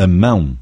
a mão.